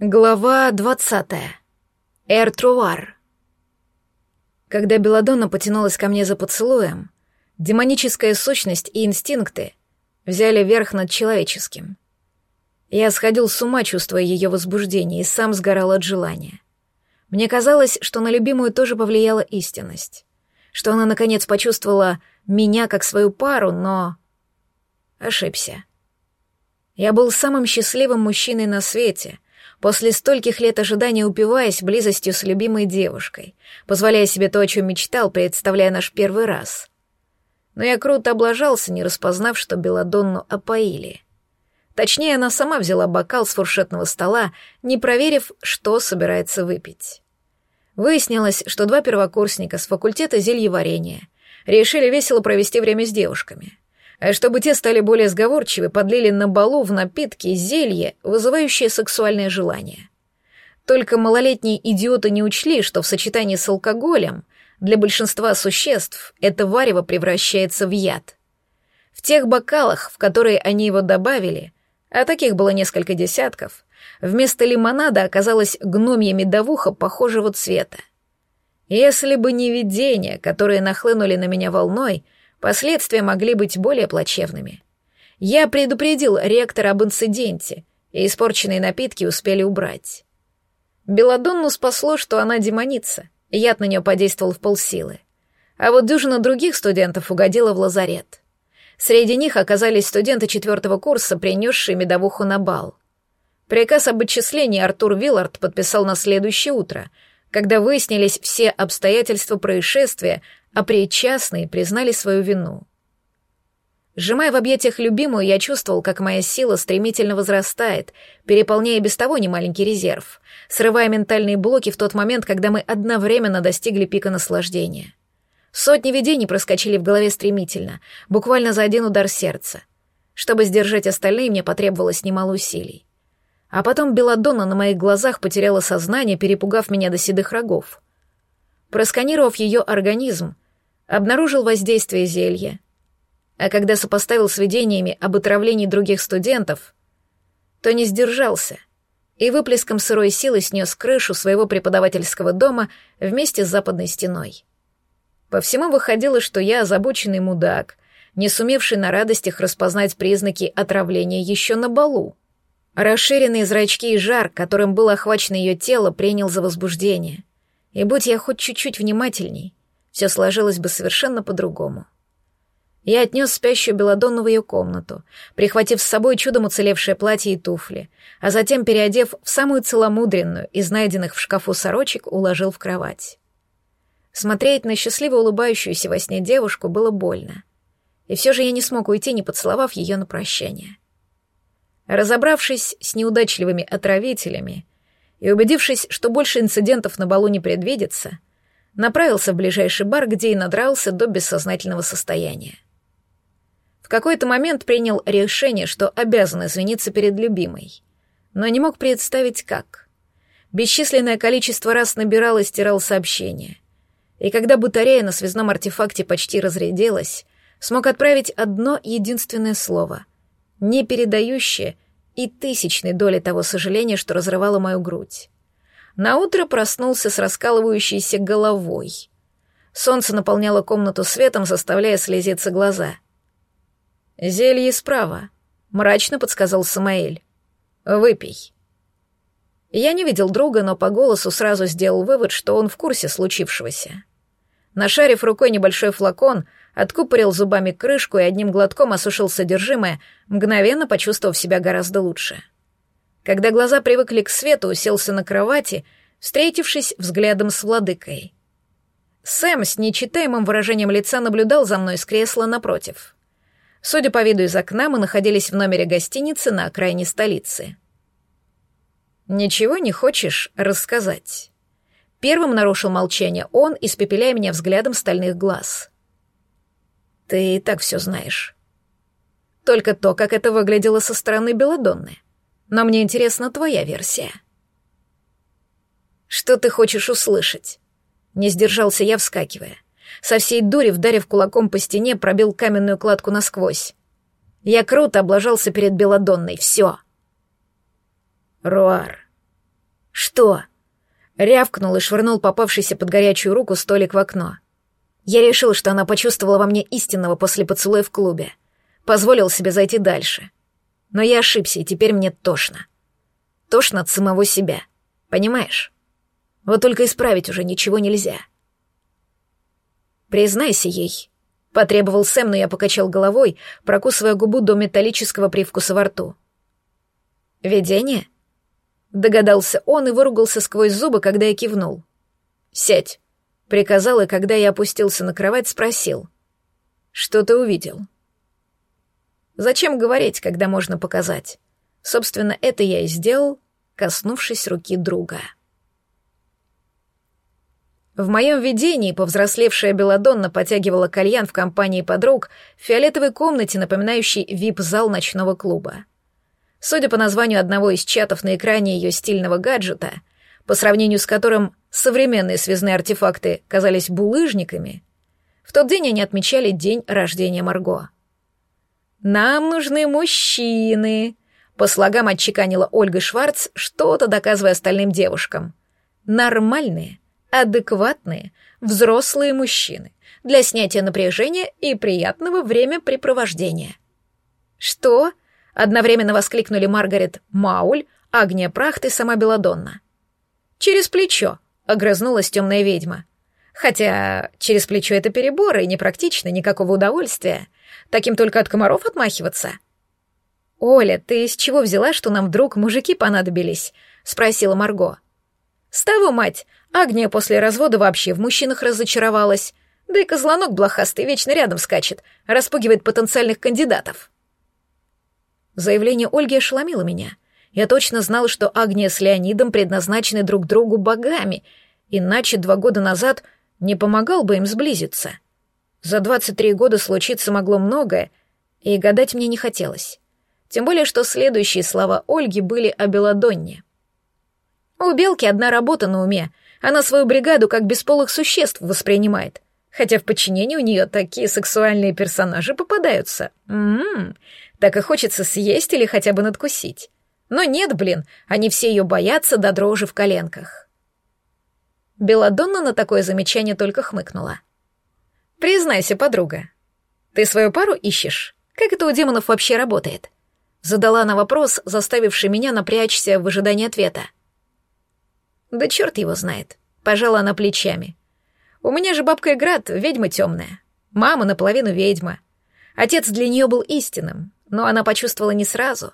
Глава двадцатая. Эртруар. Когда Беладонна потянулась ко мне за поцелуем, демоническая сущность и инстинкты взяли верх над человеческим. Я сходил с ума, чувствуя ее возбуждение, и сам сгорал от желания. Мне казалось, что на любимую тоже повлияла истинность, что она, наконец, почувствовала меня как свою пару, но... Ошибся. Я был самым счастливым мужчиной на свете — после стольких лет ожидания упиваясь близостью с любимой девушкой, позволяя себе то, о чем мечтал, представляя наш первый раз. Но я круто облажался, не распознав, что Беладонну опоили. Точнее, она сама взяла бокал с фуршетного стола, не проверив, что собирается выпить. Выяснилось, что два первокурсника с факультета зельеварения решили весело провести время с девушками — чтобы те стали более сговорчивы, подлили на балу в напитки зелье, вызывающее сексуальное желание. Только малолетние идиоты не учли, что в сочетании с алкоголем для большинства существ это варево превращается в яд. В тех бокалах, в которые они его добавили, а таких было несколько десятков, вместо лимонада оказалась гномья медовуха похожего цвета. Если бы не видения, которые нахлынули на меня волной — Последствия могли быть более плачевными. Я предупредил ректора об инциденте, и испорченные напитки успели убрать. Беладонну спасло, что она демоница, яд на нее подействовал в полсилы. А вот дюжина других студентов угодила в лазарет. Среди них оказались студенты четвертого курса, принесшие медовуху на бал. Приказ об отчислении Артур Виллард подписал на следующее утро, когда выяснились все обстоятельства происшествия, а причастные признали свою вину. Сжимая в объятиях любимую, я чувствовал, как моя сила стремительно возрастает, переполняя без того немаленький резерв, срывая ментальные блоки в тот момент, когда мы одновременно достигли пика наслаждения. Сотни видений проскочили в голове стремительно, буквально за один удар сердца. Чтобы сдержать остальные, мне потребовалось немало усилий. А потом Беладонна на моих глазах потеряла сознание, перепугав меня до седых рогов. Просканировав ее организм, обнаружил воздействие зелья. А когда сопоставил с видениями об отравлении других студентов, то не сдержался и выплеском сырой силы снес крышу своего преподавательского дома вместе с западной стеной. По всему выходило, что я озабоченный мудак, не сумевший на радостях распознать признаки отравления еще на балу. Расширенные зрачки и жар, которым было охвачено ее тело, принял за возбуждение. И будь я хоть чуть-чуть внимательней, все сложилось бы совершенно по-другому. Я отнес спящую Беладонну в ее комнату, прихватив с собой чудом уцелевшее платье и туфли, а затем, переодев в самую целомудренную из найденных в шкафу сорочек, уложил в кровать. Смотреть на счастливо улыбающуюся во сне девушку было больно. И все же я не смог уйти, не поцеловав ее на прощание. Разобравшись с неудачливыми отравителями, и, убедившись, что больше инцидентов на балу не предвидится, направился в ближайший бар, где и надрался до бессознательного состояния. В какой-то момент принял решение, что обязан извиниться перед любимой, но не мог представить, как. Бесчисленное количество раз набирал и стирал сообщения. И когда батарея на связном артефакте почти разрядилась, смог отправить одно единственное слово, не передающее — и тысячной доли того сожаления, что разрывало мою грудь. Наутро проснулся с раскалывающейся головой. Солнце наполняло комнату светом, заставляя слезиться глаза. «Зелье справа», — мрачно подсказал Самаэль. «Выпей». Я не видел друга, но по голосу сразу сделал вывод, что он в курсе случившегося. Нашарив рукой небольшой флакон, откупорил зубами крышку и одним глотком осушил содержимое, мгновенно почувствовав себя гораздо лучше. Когда глаза привыкли к свету, уселся на кровати, встретившись взглядом с владыкой. Сэм с нечитаемым выражением лица наблюдал за мной с кресла напротив. Судя по виду из окна, мы находились в номере гостиницы на окраине столицы. «Ничего не хочешь рассказать?» Первым нарушил молчание он, испепеляя меня взглядом стальных глаз. Ты и так все знаешь. Только то, как это выглядело со стороны Беладонны. Но мне интересна твоя версия. Что ты хочешь услышать? Не сдержался я, вскакивая. Со всей дури, вдарив кулаком по стене, пробил каменную кладку насквозь. Я круто облажался перед Беладонной. Все. Руар, «Что?» Рявкнул и швырнул попавшийся под горячую руку столик в окно. Я решил, что она почувствовала во мне истинного после поцелуя в клубе. Позволил себе зайти дальше. Но я ошибся, и теперь мне тошно. Тошно от самого себя. Понимаешь? Вот только исправить уже ничего нельзя. Признайся ей. Потребовал Сэм, но я покачал головой, прокусывая губу до металлического привкуса во рту. «Видение?» Догадался он и выругался сквозь зубы, когда я кивнул. «Сядь», — приказал, и когда я опустился на кровать, спросил. «Что ты увидел?» «Зачем говорить, когда можно показать?» Собственно, это я и сделал, коснувшись руки друга. В моем видении повзрослевшая Беладонна потягивала кальян в компании подруг в фиолетовой комнате, напоминающей вип-зал ночного клуба. Судя по названию одного из чатов на экране ее стильного гаджета, по сравнению с которым современные связные артефакты казались булыжниками, в тот день они отмечали день рождения Марго. «Нам нужны мужчины», — по слогам отчеканила Ольга Шварц, что-то доказывая остальным девушкам. «Нормальные, адекватные, взрослые мужчины для снятия напряжения и приятного времяпрепровождения». «Что?» Одновременно воскликнули Маргарет Мауль, Агния Прахт и сама Беладонна. «Через плечо», — огрызнулась темная ведьма. «Хотя через плечо это перебор и непрактично, никакого удовольствия. Таким только от комаров отмахиваться». «Оля, ты с чего взяла, что нам вдруг мужики понадобились?» — спросила Марго. «С того, мать, Агния после развода вообще в мужчинах разочаровалась. Да и козлонок блохастый вечно рядом скачет, распугивает потенциальных кандидатов». Заявление Ольги ошеломило меня. Я точно знал, что Агния с Леонидом предназначены друг другу богами, иначе два года назад не помогал бы им сблизиться. За 23 года случиться могло многое, и гадать мне не хотелось. Тем более, что следующие слова Ольги были о Беладонне. У Белки одна работа на уме. Она свою бригаду как бесполых существ воспринимает. Хотя в подчинении у нее такие сексуальные персонажи попадаются. Ммм, так и хочется съесть или хотя бы надкусить. Но нет, блин, они все ее боятся до дрожи в коленках. Беладонна на такое замечание только хмыкнула. «Признайся, подруга, ты свою пару ищешь? Как это у демонов вообще работает?» Задала она вопрос, заставивший меня напрячься в ожидании ответа. «Да черт его знает», — пожала она плечами. «У меня же бабка Играт, ведьма темная. Мама наполовину ведьма. Отец для нее был истинным, но она почувствовала не сразу.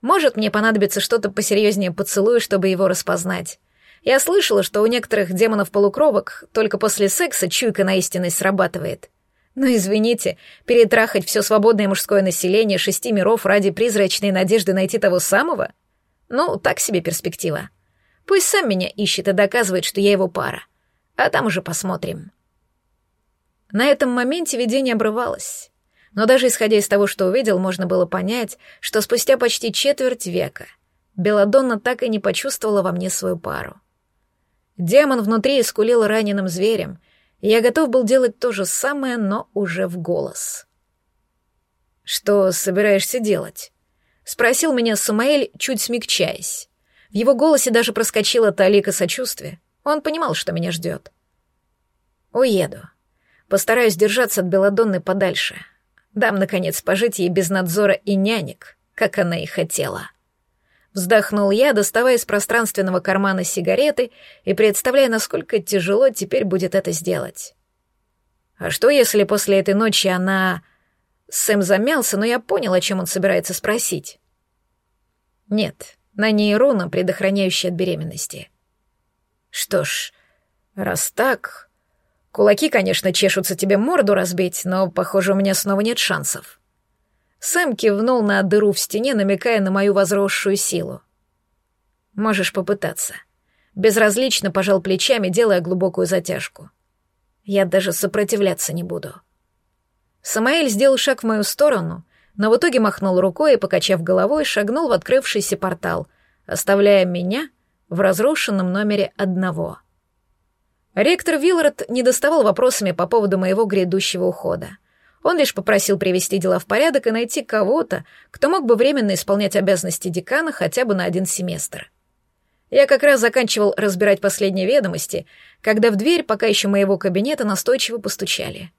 Может, мне понадобится что-то посерьезнее поцелуя, чтобы его распознать. Я слышала, что у некоторых демонов-полукровок только после секса чуйка на истинность срабатывает. Но извините, перетрахать все свободное мужское население шести миров ради призрачной надежды найти того самого? Ну, так себе перспектива. Пусть сам меня ищет и доказывает, что я его пара. А там уже посмотрим. На этом моменте видение обрывалось. Но даже исходя из того, что увидел, можно было понять, что спустя почти четверть века Беладонна так и не почувствовала во мне свою пару. Демон внутри искулил раненым зверем, и я готов был делать то же самое, но уже в голос. «Что собираешься делать?» — спросил меня Самаэль, чуть смягчаясь. В его голосе даже проскочила талика сочувствия. Он понимал, что меня ждет. «Уеду. Постараюсь держаться от Беладонны подальше, Дам, наконец, пожить ей без надзора и нянек, как она и хотела. Вздохнул я, доставая из пространственного кармана сигареты и представляя, насколько тяжело теперь будет это сделать. А что, если после этой ночи она... Сэм замялся, но я понял, о чем он собирается спросить. Нет, на ней руна, предохраняющая от беременности. Что ж, раз так, Кулаки, конечно, чешутся тебе морду разбить, но, похоже, у меня снова нет шансов. Сэм кивнул на дыру в стене, намекая на мою возросшую силу. Можешь попытаться. Безразлично пожал плечами, делая глубокую затяжку. Я даже сопротивляться не буду. Самаэль сделал шаг в мою сторону, но в итоге махнул рукой и, покачав головой, шагнул в открывшийся портал, оставляя меня в разрушенном номере одного — Ректор Виллард не доставал вопросами по поводу моего грядущего ухода. Он лишь попросил привести дела в порядок и найти кого-то, кто мог бы временно исполнять обязанности декана хотя бы на один семестр. Я как раз заканчивал разбирать последние ведомости, когда в дверь пока еще моего кабинета настойчиво постучали.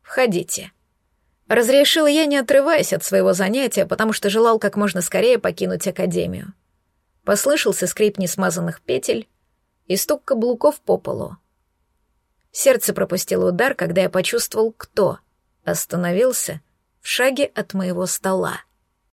«Входите». Разрешил я, не отрываясь от своего занятия, потому что желал как можно скорее покинуть академию. Послышался скрип несмазанных петель и стук каблуков по полу. Сердце пропустило удар, когда я почувствовал, кто остановился в шаге от моего стола.